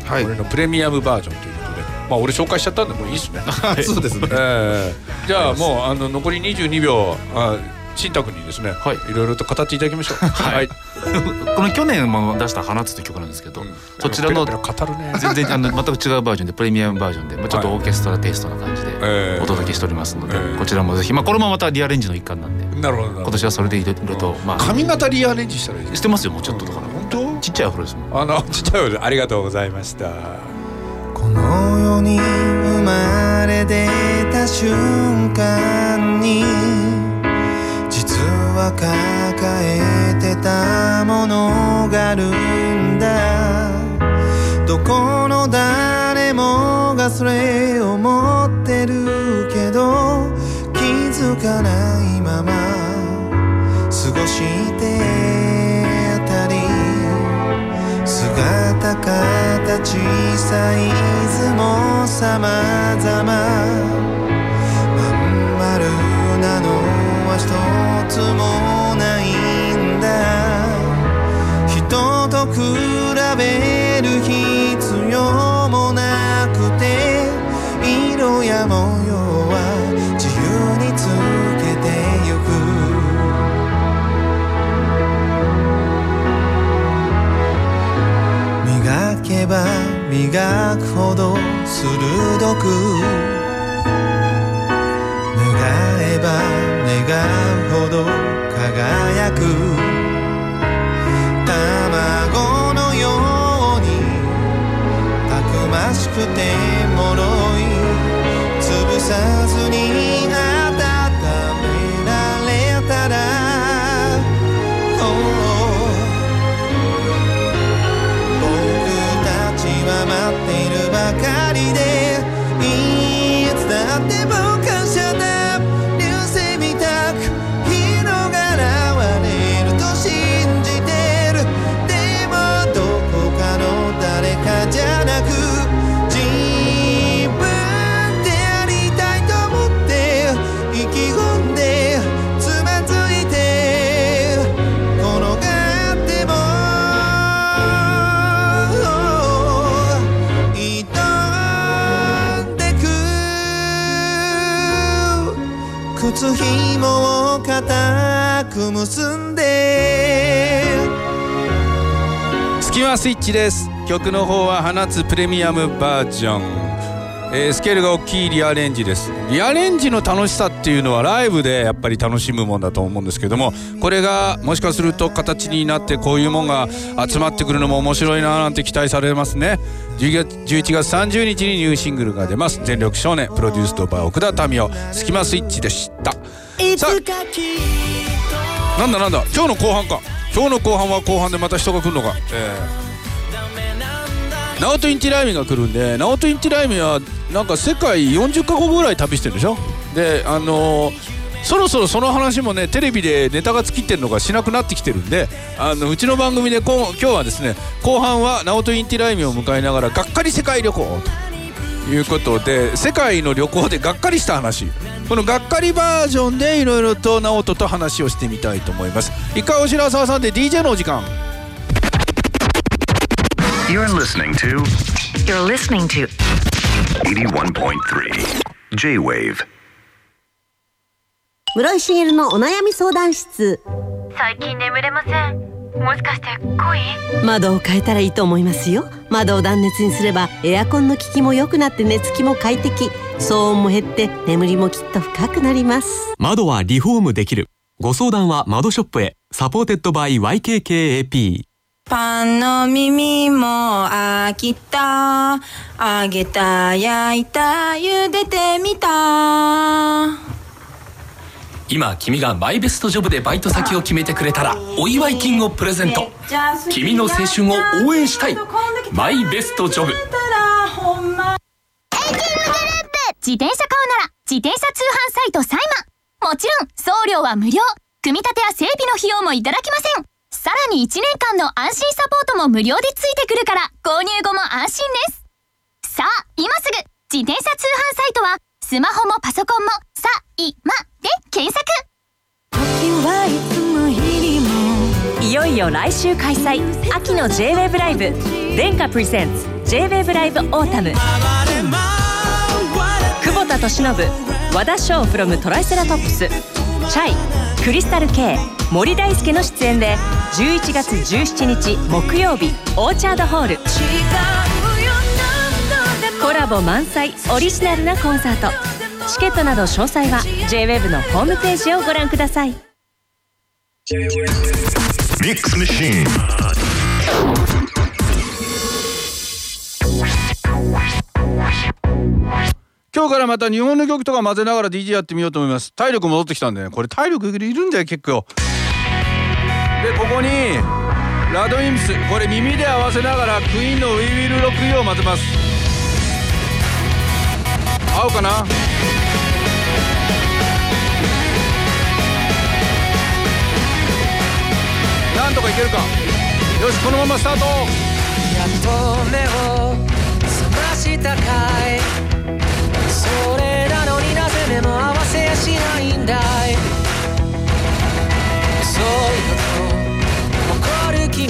はい、これのプレミアムバージョンということで。まあ俺紹介しちゃったんでもういいですね。そうですね、えー、じゃあもうあの残り22秒あ新宅にですね、はい、いろいろと語っていただきましょう。はい。この去年も出した放つという曲なんですけど、うん、そちらの、ね、全然あの全く違うバージョンでプレミアムバージョンで、まあちょっとオーケストラテイストな感じでお届けしておりますので、こちらもぜひまあこれもまたリアレンジの一環なんで、なるほど今年はそれでいろいろとまあ。髪型リアレンジしたらいいしてますよもうちょっとだから。本当？ちっちゃいお風呂ですもん。あの ちっちゃいお風呂ありがとうございました。この世に生まれ出た瞬間に。は抱えてたものがあるんだどこの誰もがそれを持ってるけど気づかないまま過ごして姿形サイズも様々。まん丸なのは一つもないんだ。人と比べ磨くほど鋭く願えば願うほど輝く。卵のようにたくましくて脆い。潰さずに温スイッチです。曲の方は放つプレミアムバージョン、えー、スケールが大きいリアレンジです。リアレンジの楽しさっていうのはライブでやっぱり楽しむもんだと思うんですけどもこれがもしかすると形になってこういうもんが集まってくるのも面白いななんて期待されますね。11月30日にニューシングルが出ます。全力少年プロデュースドバー奥田民生スキマスイッチでした。さあ。なんだなんだ。今日の後半か。今日の後半は後半でまた人が来るのか。えー、ナオト・インティライミが来るんでナオト・インティライミはなんか世界40カ国ぐらい旅してるでしょ？であのーそろそろその話もねテレビでネタが尽きてるのがしなくなってきてるんであのうちの番組で今日はですね後半はナオト・インティライミを迎えながらがっかり世界旅行。ということで世界の旅行でがっかりした話。このがっかりバージョンでいろいろと直人と話をしてみたいと思います。一回お白沢さんで DJ のお時間。You're listening to You're listening to 81.3 J-Wave. 室井茂のお悩み相談室。最近眠れません。もしかして恋？窓を変えたらいいと思いますよ。窓を断熱にすればエアコンの効きも良くなって寝つきも快適。騒音も減って眠りもきっと深くなります。窓はリフォームできる。ご相談は窓ショップへ。サポーテッドバイ YKKAP パンの耳も飽きた。揚げた焼いた茹でてみた。今君がマイベストジョブでバイト先を決めてくれたらお祝い金をプレゼント。君の青春を応援したい。マイベストジョブ。自転車買うなら自転車通販サイトサイマもちろん送料は無料。組み立てや整備の費用もいただきませんさらに1年間の安心サポートも無料でついてくるから購入後も安心です。さあ今すぐ自転車通販サイトはスマホもパソコンもさいまで検索。いよいよ来週開催。秋の J-WEB ライブ殿下プレゼンツ J-WAVE ライブオータム久保田利伸和田翔 from トライセラトップスチャイクリスタル K 森大輔の出演で11月17日木曜日オーチャードホール。コラボ満載オリジナルなコンサート。チケットなど詳細は JWEB のホームページをご覧ください。ミックスマシーン今日からまた日本の曲とか混ぜながら DJ やってみようと思います。体力戻ってきたんでね。これ体力いるんだよ結構。でここにラドインプスこれ耳で合わせながらクイーンの「We Will Rock You」を混ぜます。合うかな？なんとかいけるか？よしこのままスタート。やっと目を覚ましたかい。それなのになぜ目も合わせやしないんだい。そういうことる君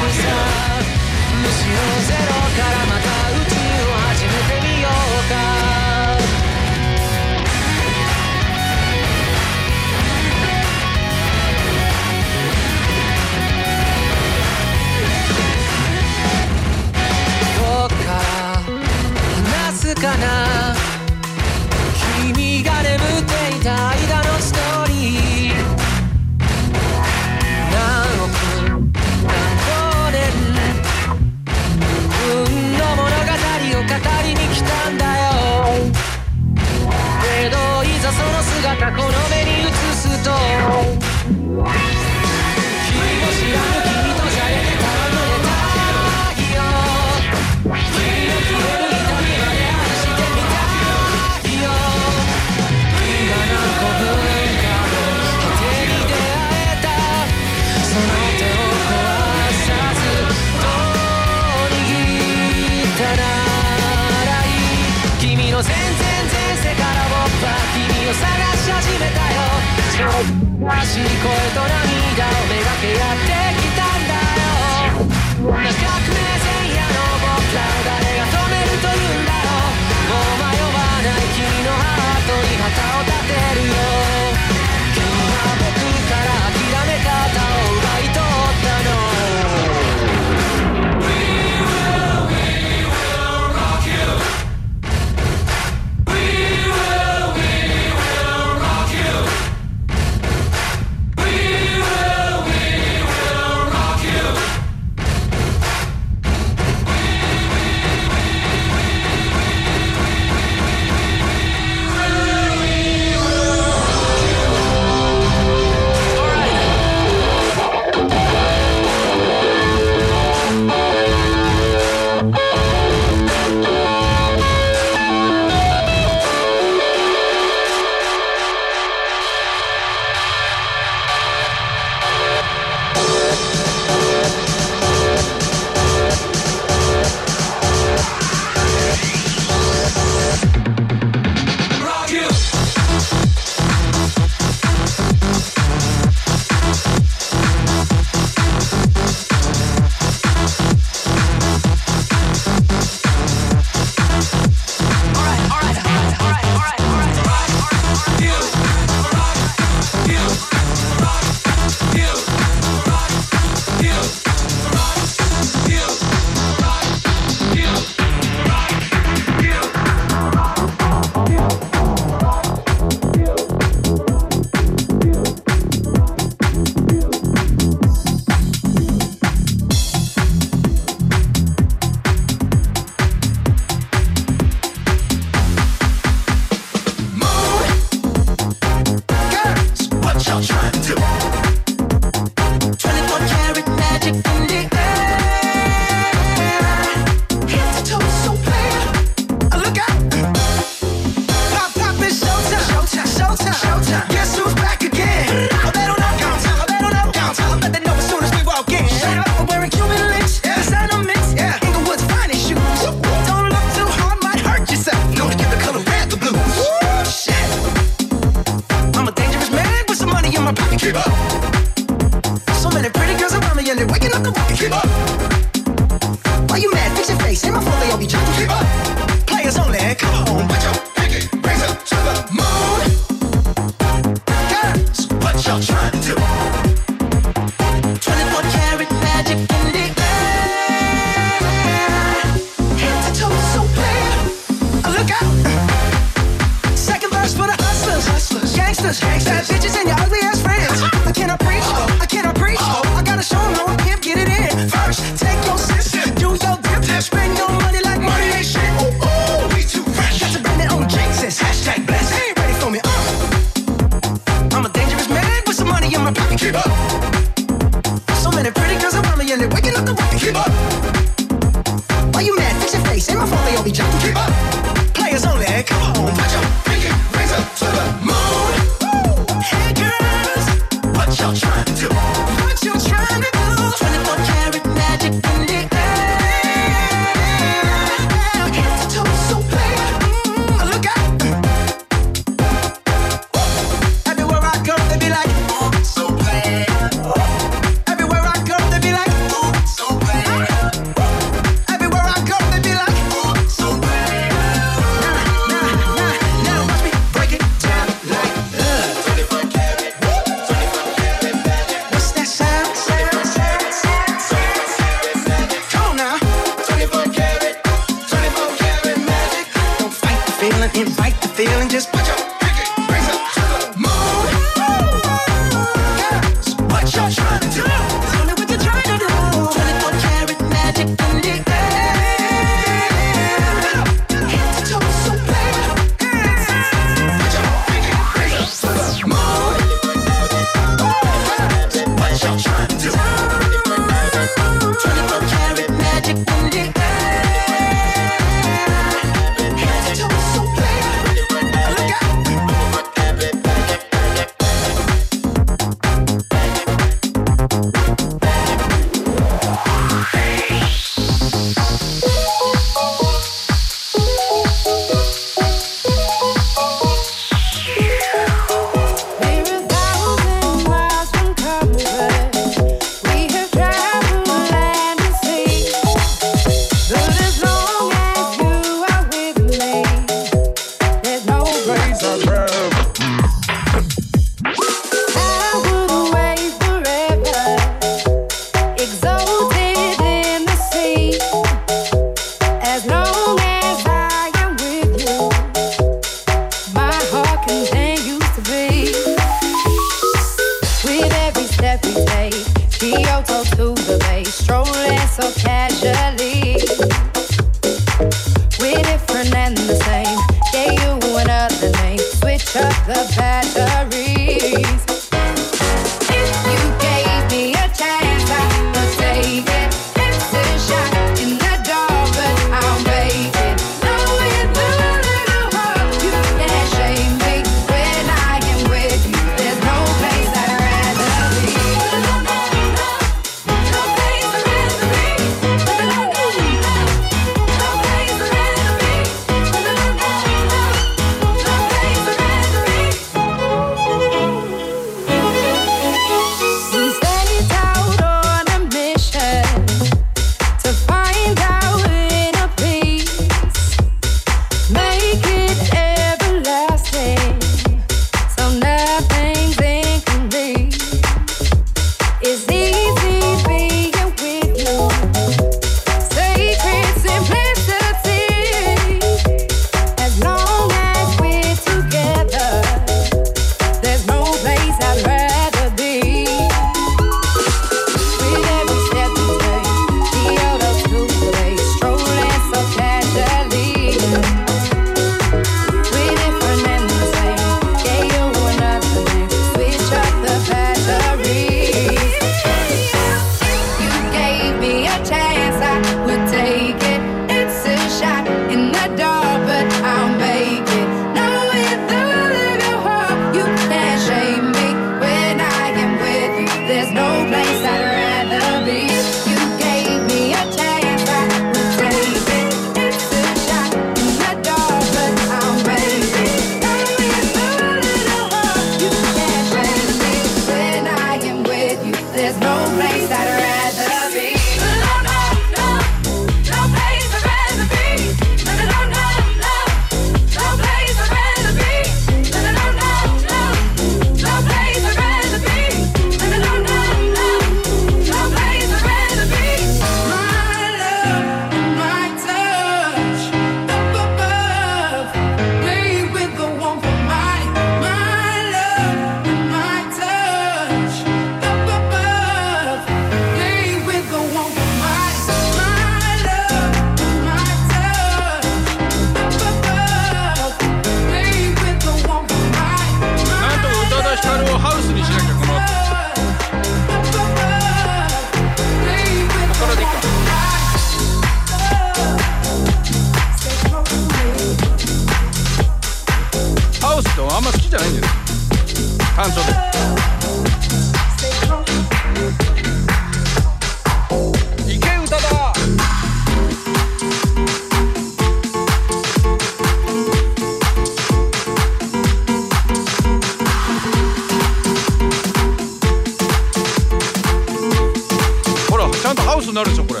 こになるでしょこれ。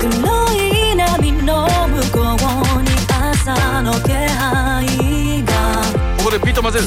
黒い波の向こうに朝の気配がここでビート混ぜる。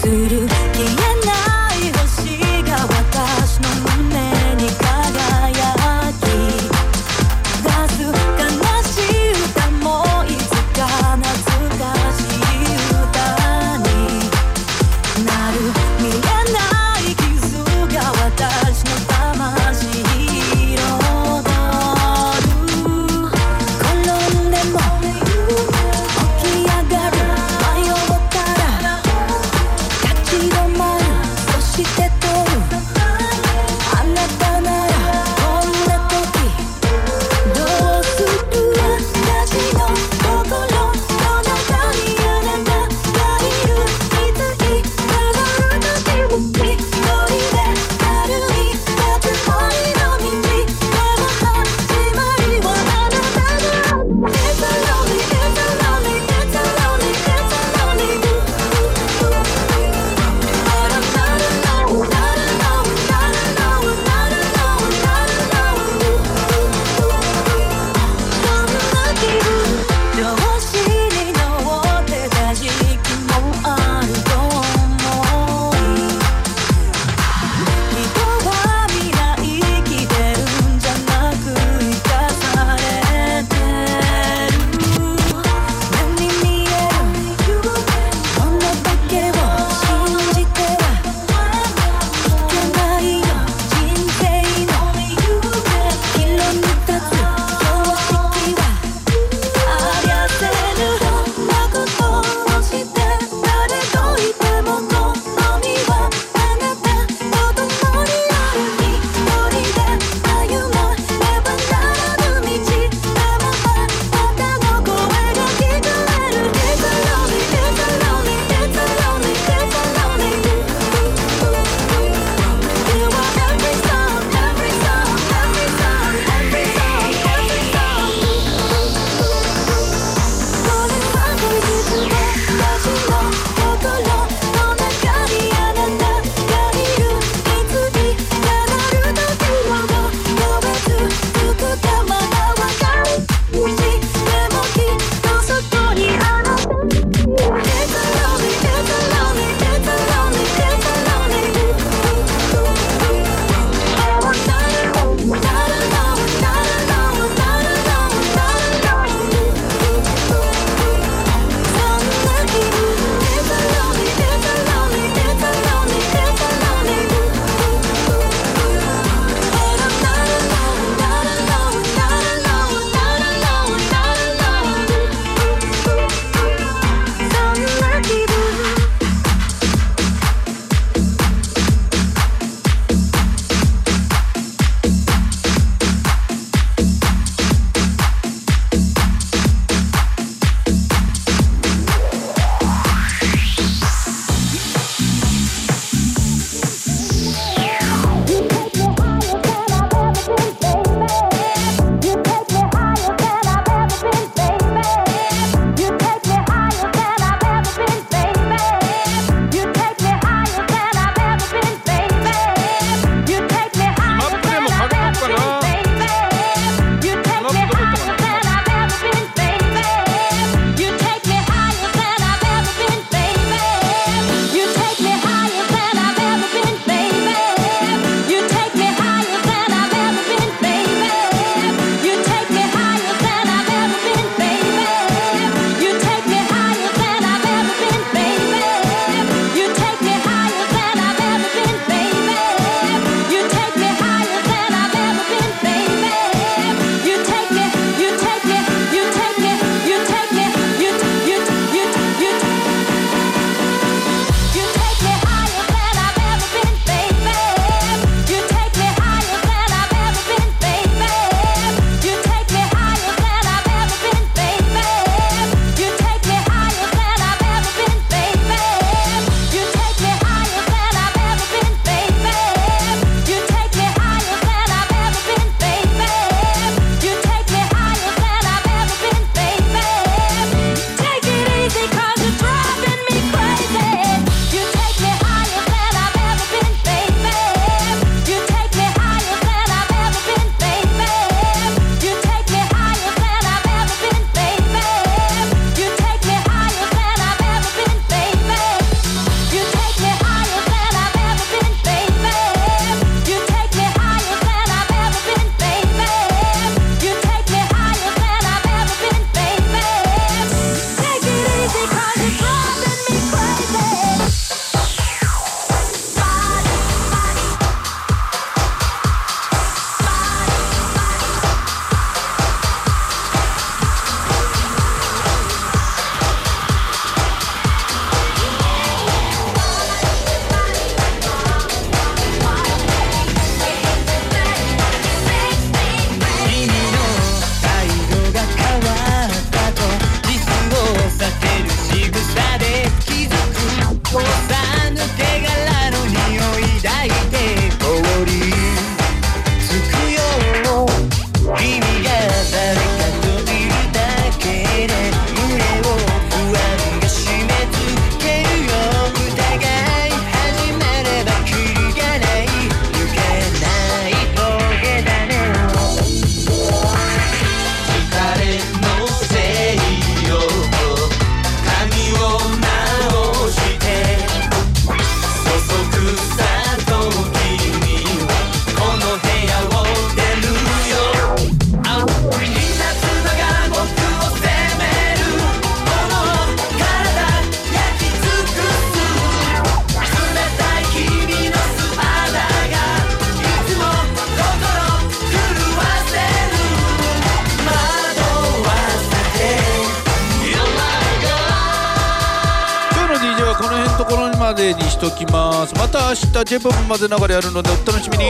また明日 j p o p まで流れあるのでお楽しみに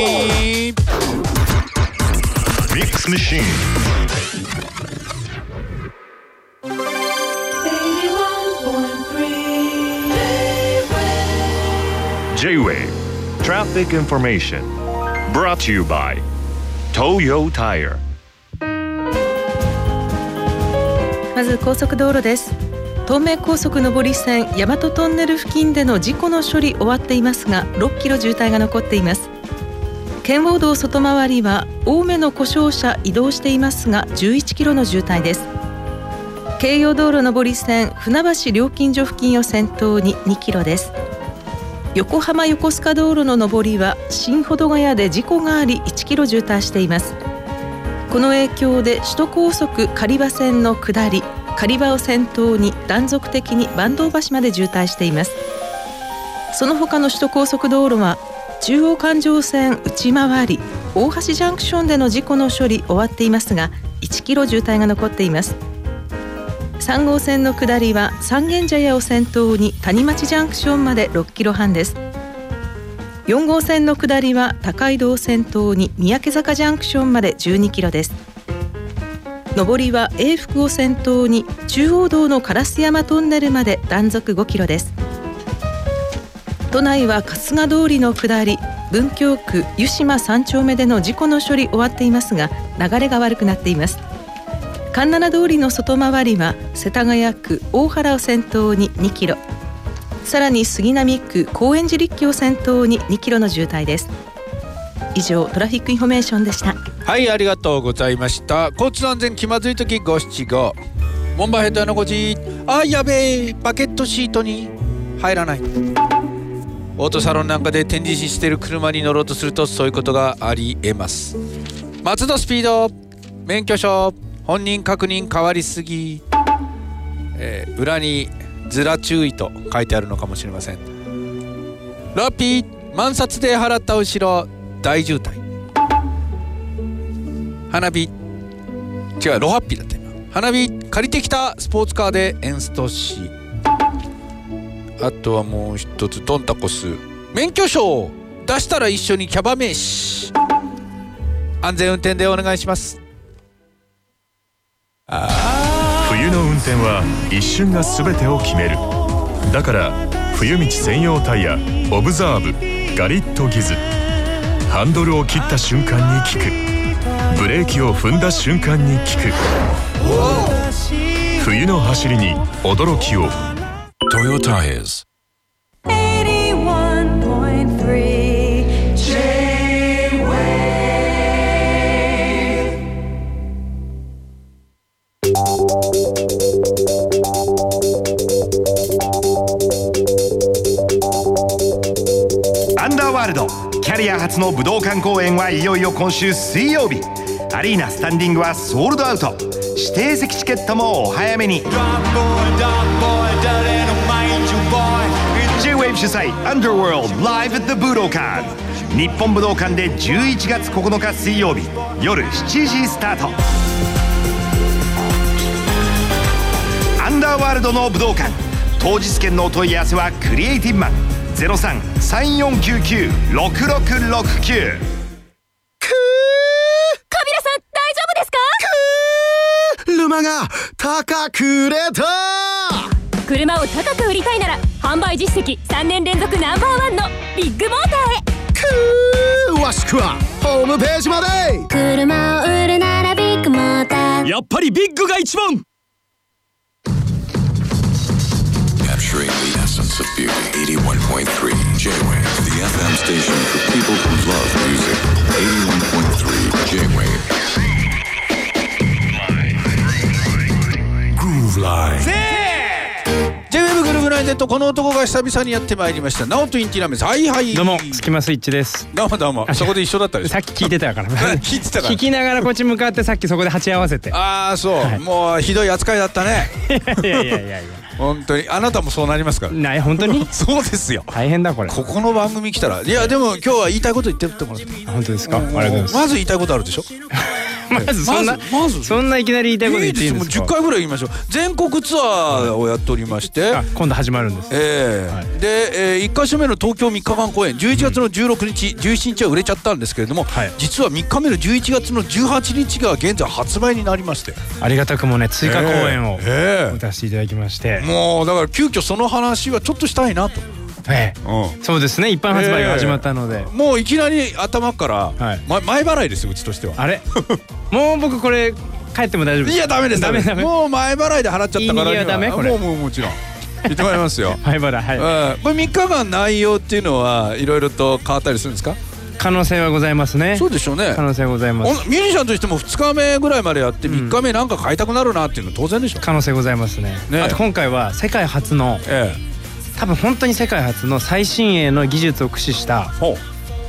ミックスマシーン J-Way Traffic Information Brought to you by Toyo Tire まず高速道路です東名高速上り線大和トンネル付近での事故の処理終わっていますが6キロ渋滞が残っています。圏央道外回りは青梅の故障車移動していますが11キロの渋滞です。京葉道路上り線船橋料金所付近を先頭に2キロです。横浜横須賀道路の上りは新保土ヶ谷で事故があり1キロ渋滞しています。この影響で首都高速狩場線の下り狩場を先頭に断続的に坂東橋まで渋滞しています。その他の首都高速道路は中央環状線内回り大橋ジャンクションでの事故の処理終わっていますが1キロ渋滞が残っています。3号線の下りは三軒茶屋を先頭に谷町ジャンクションまで6キロ半です。4号線の下りは高井道を先頭に三宅坂ジャンクションまで12キロです。上りは永福を先頭に中央道の烏山トンネルまで断続5キロです。都内は春日通りの下り文京区湯島3丁目での事故の処理終わっていますが流れが悪くなっています。環七通りの外回りは世田谷区大原を先頭に2キロ。さらに杉並区高円寺陸橋を先頭に2キロの渋滞です。以上 traffic information でした。はいありがとうございました。交通安全気まずい時五七五。門番ヘッドの5時あやべえ。バケットシートに。入らない。オートサロンなんかで展示してる車に乗ろうとするとそういうことがありえます。松戸スピード。免許証。本人確認変わりすぎ、えー、裏にズラ注意と書いてあるのかもしれません。ラッピー。満札で払った後ろ。大渋滞。花火。違うロハッピーだった花火借りてきたスポーツカーでエンストしあとはもう一つドンタコス。免許証出したら一緒にキャバ名詞安全運転でお願いします。冬の運転は一瞬が全てを決める。だから冬道専用タイヤオブザーブガリットギズ。ハンドルを切った瞬間に効く。ブレーキを踏んだ瞬間に効く。冬の走りに驚きを。Toyo Tires アリア初の武道館公演はいよいよ今週水曜日。アリーナスタンディングはソールドアウト。指定席チケットもお早めに。J-WAVE 主催 Underworld Live at the 武道館日本武道館で11月9日水曜日。夜7時スタート。アンダーワールドの武道館。当日券のお問い合わせはクリエイティブマン。0334996669ルマが高く売れた。車を高く売りたいなら販売実績3年連続ナンバーワンのビッグモーターへ。詳しくはホームページまで。車を売るならビッグモーター。やっぱりビッグが一番。Capturing the essence of beauty. 81.3 J-Wave. The FM station for people who love music. 81.3 J-Wave. Groove Line. J-WEB グルーブラインデットこの男が久々にやってまいりました。ナオトインティラメス。はいはい。どうもスキマスイッチです。どうもどうも。そこで一緒だったでしさっき聞いてたから。聞いてたから。聞きながらこっち向かってさっきそこで鉢合わせて。ああそう、はい、もうひどい扱いだったね。いやいやいやいや本当に。あなたもそうなりますから。ない本当に？そうですよ。大変だこれ。ここの番組来たら。いやでも今日は言いたいこと言ってってもらって本当ですか、うん、ありがとうございます。まず言いたいことあるでしょ？まずそんなまず。そんないきなり言いたいこと言っていいんですか？10回ぐらい言いましょう。全国ツアーをやっておりまして、今度始まるんです。ええ。で、えー、1か所目の東京3日間公演。11月の16日、17日は売れちゃったんですけれども、実は3日目の11月の18日が現在発売になりまして。ありがたくもね追加公演をええ。歌わせていただきまして。もうだから急遽その話はちょっとしたいなと。ええ。そうですね。一般発売が始まったので、もういきなり頭から、ま前払いですようちとしては。あれ？もう僕これ帰っても大丈夫いやダメですダメダメもう前払いで払っちゃったから。いいはダメこれ。もうもうもちろん。言ってまいりますよ。前払いはい。うんこれ3日間内容っていうのはいろいろと変わったりするんですか？可能性はございますね。そうでしょうね。可能性はございます。おミュージシャンとしても2日目ぐらいまでやって3日目なんか変えたくなるなっていうの当然でしょ。可能性ございますね。ねあと今回は世界初の、多分本当に世界初の最新鋭の技術を駆使した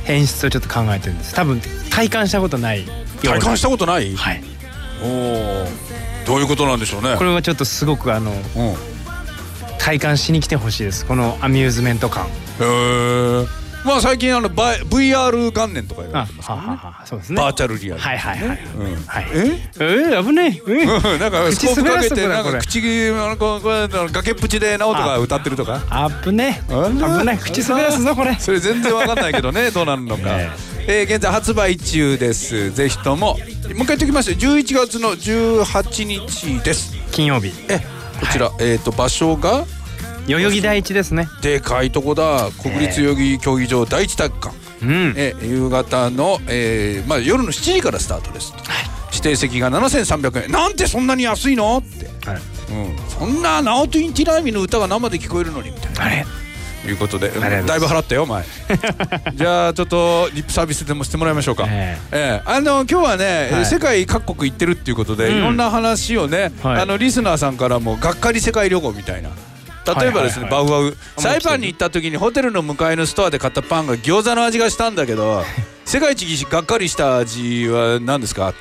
演出をちょっと考えてるんです。多分体感したことない体感したことない？はい。おおどういうことなんでしょうね。これはちょっとすごくあの、体感しに来てほしいです。このアミューズメント感。へえまあ最近あのバイ VR 元年とか言われてますはははそうですね。バーチャルリアル。はいはいはい、うん。はい、え？え危ねえ、なんかスコープかけてなんか口あのこうこう崖っぷちで直人が歌ってるとか？危ねえ。危ない口滑らすぞこれ。それ全然わかんないけどね。どうなるのか、えー現在発売中です。ぜひとも。もう一回言っておきますよ。11月の18日です。金曜日。えこちら、えっ、と場所が代々木第一ですね。でかいとこだ。国立代々木競技場第一体育館、うん。え夕方の、えーまあ、夜の7時からスタートです、指定席が7300円。なんてそんなに安いの？って、うん、そんなナオト・インティライミの歌が生で聞こえるのに。みたいなあれ？いうことでだいぶ払ったよ前。じゃあちょっとリップサービスでもしてもらいましょうか、ええ。あの今日はね、はい。世界各国行ってるっていうことで、うん。いろんな話をね、はい。あのリスナーさんからもがっかり世界旅行みたいな例えばですね、バウバウサイパンに行った時にホテルの向かいのストアで買ったパンが餃子の味がしたんだけど 世界一がっかりした味は何ですか？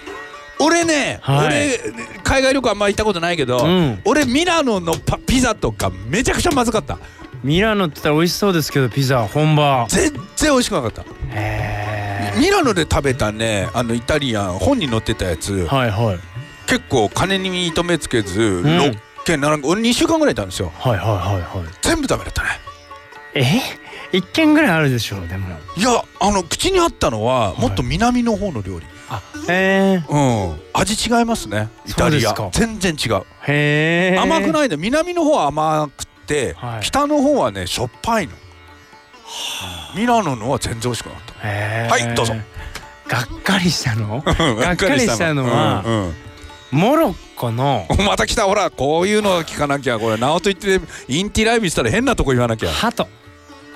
俺ね、はい。俺海外旅行あんま行ったことないけど、うん。俺ミラノのパピザとかめちゃくちゃまずかった。ミラノって言ったら美味しそうですけどピザ本場。全然美味しくなかった。ミラノで食べたねあのイタリアン本に載ってたやつ、はいはい。結構金に糸目つけず、6軒並んで俺2週間ぐらいいたんですよ。はいはいはいはい。全部ダメだったね。え？一軒ぐらいあるでしょうでも。いやあの口にあったのはもっと南の方の料理、へえ。うん。味違いますねイタリア。全然違う。へえ。甘くないの。南の方は甘くて、北の方はねしょっぱいの。ミラノのは全然美味しくなかった。はいどうぞ。がっかりしたの？ががっかりしたのは、うんうん。モロッコの。また来た。ほらこういうの聞かなきゃ。これ直人言ってインティライミしたら変なとこ言わなきゃ。ハト。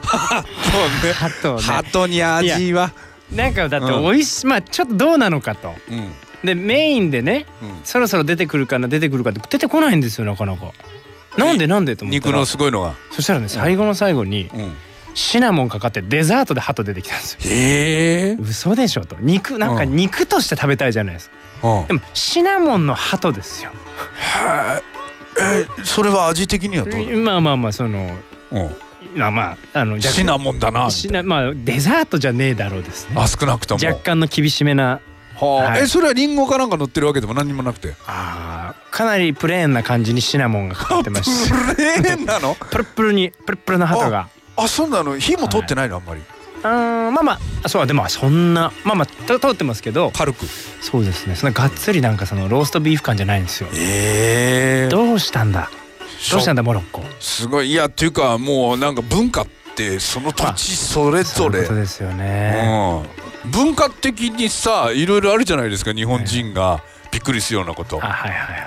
そうね。ハトね。ハトに味は。なんかだって美味しい、まあちょっとどうなのかと、うん。でメインでね、そろそろ出てくるかな出てくるかって出てこないんですよなかなか。なんでなんでと思ったら。肉のすごいのがそしたらね最後の最後に、シナモンかかってデザートでハト出てきたんですよ。へえ。嘘でしょと。肉なんかうん。肉として食べたいじゃないですか、でもシナモンのハトですよ。えそれは味的にはどうまあまあまあそのうん。まあまああのシナモンだな。シナまあデザートじゃねえだろうですね。あ少なくとも。若干の厳しめな。はあ。はい。えそれはリンゴかなんか乗ってるわけでも何にもなくて？あーかなりプレーンな感じにシナモンがかかってまし プレーンなの？プルプルにプルプルのハトが。あそうなの火も通ってないのあんまりあーまあまあそうでもそんなまあまあと通ってますけど軽く？そうですねそんながっつりなんかそのローストビーフ感じゃないんですよ。ええ。どうしたんだ？どうしたんだモロッコ？すごい。いやっていうかもうなんか文化ってその土地それぞれ。そうですよね。うん。文化的にさいろいろあるじゃないですか日本人が。びっくりするようなこと。あはいはいは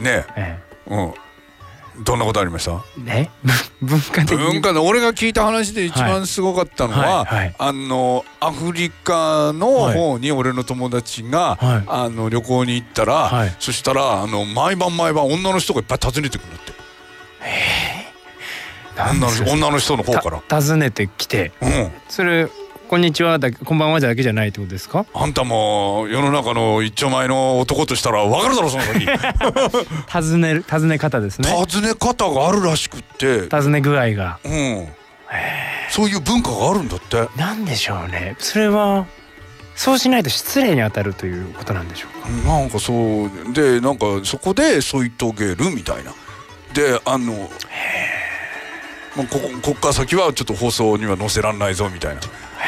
いね。え。うんどんなことありました？え？文化的に？文化の俺が聞いた話で一番すごかったのは、はいはい。あのアフリカの方に俺の友達が、はい。あの旅行に行ったら、はい。そしたらあの毎晩毎晩女の人がいっぱい訪ねてくるんだって。女の人女の人の方から。た訪ねてきて。うん。それこんにちはだけこんばんはだけじゃないってことですか？あんたも世の中の一丁前の男としたら分かるだろその時。尋ねる尋ね方ですね。尋ね方があるらしくって、尋ね具合が。うん、そういう文化があるんだって。なんでしょうね。それはそうしないと失礼に当たるということなんでしょうか？なんかそうでなんかそこで添い遂げるみたいな。であのもうこここっから先はちょっと放送には載せらんないぞみたいな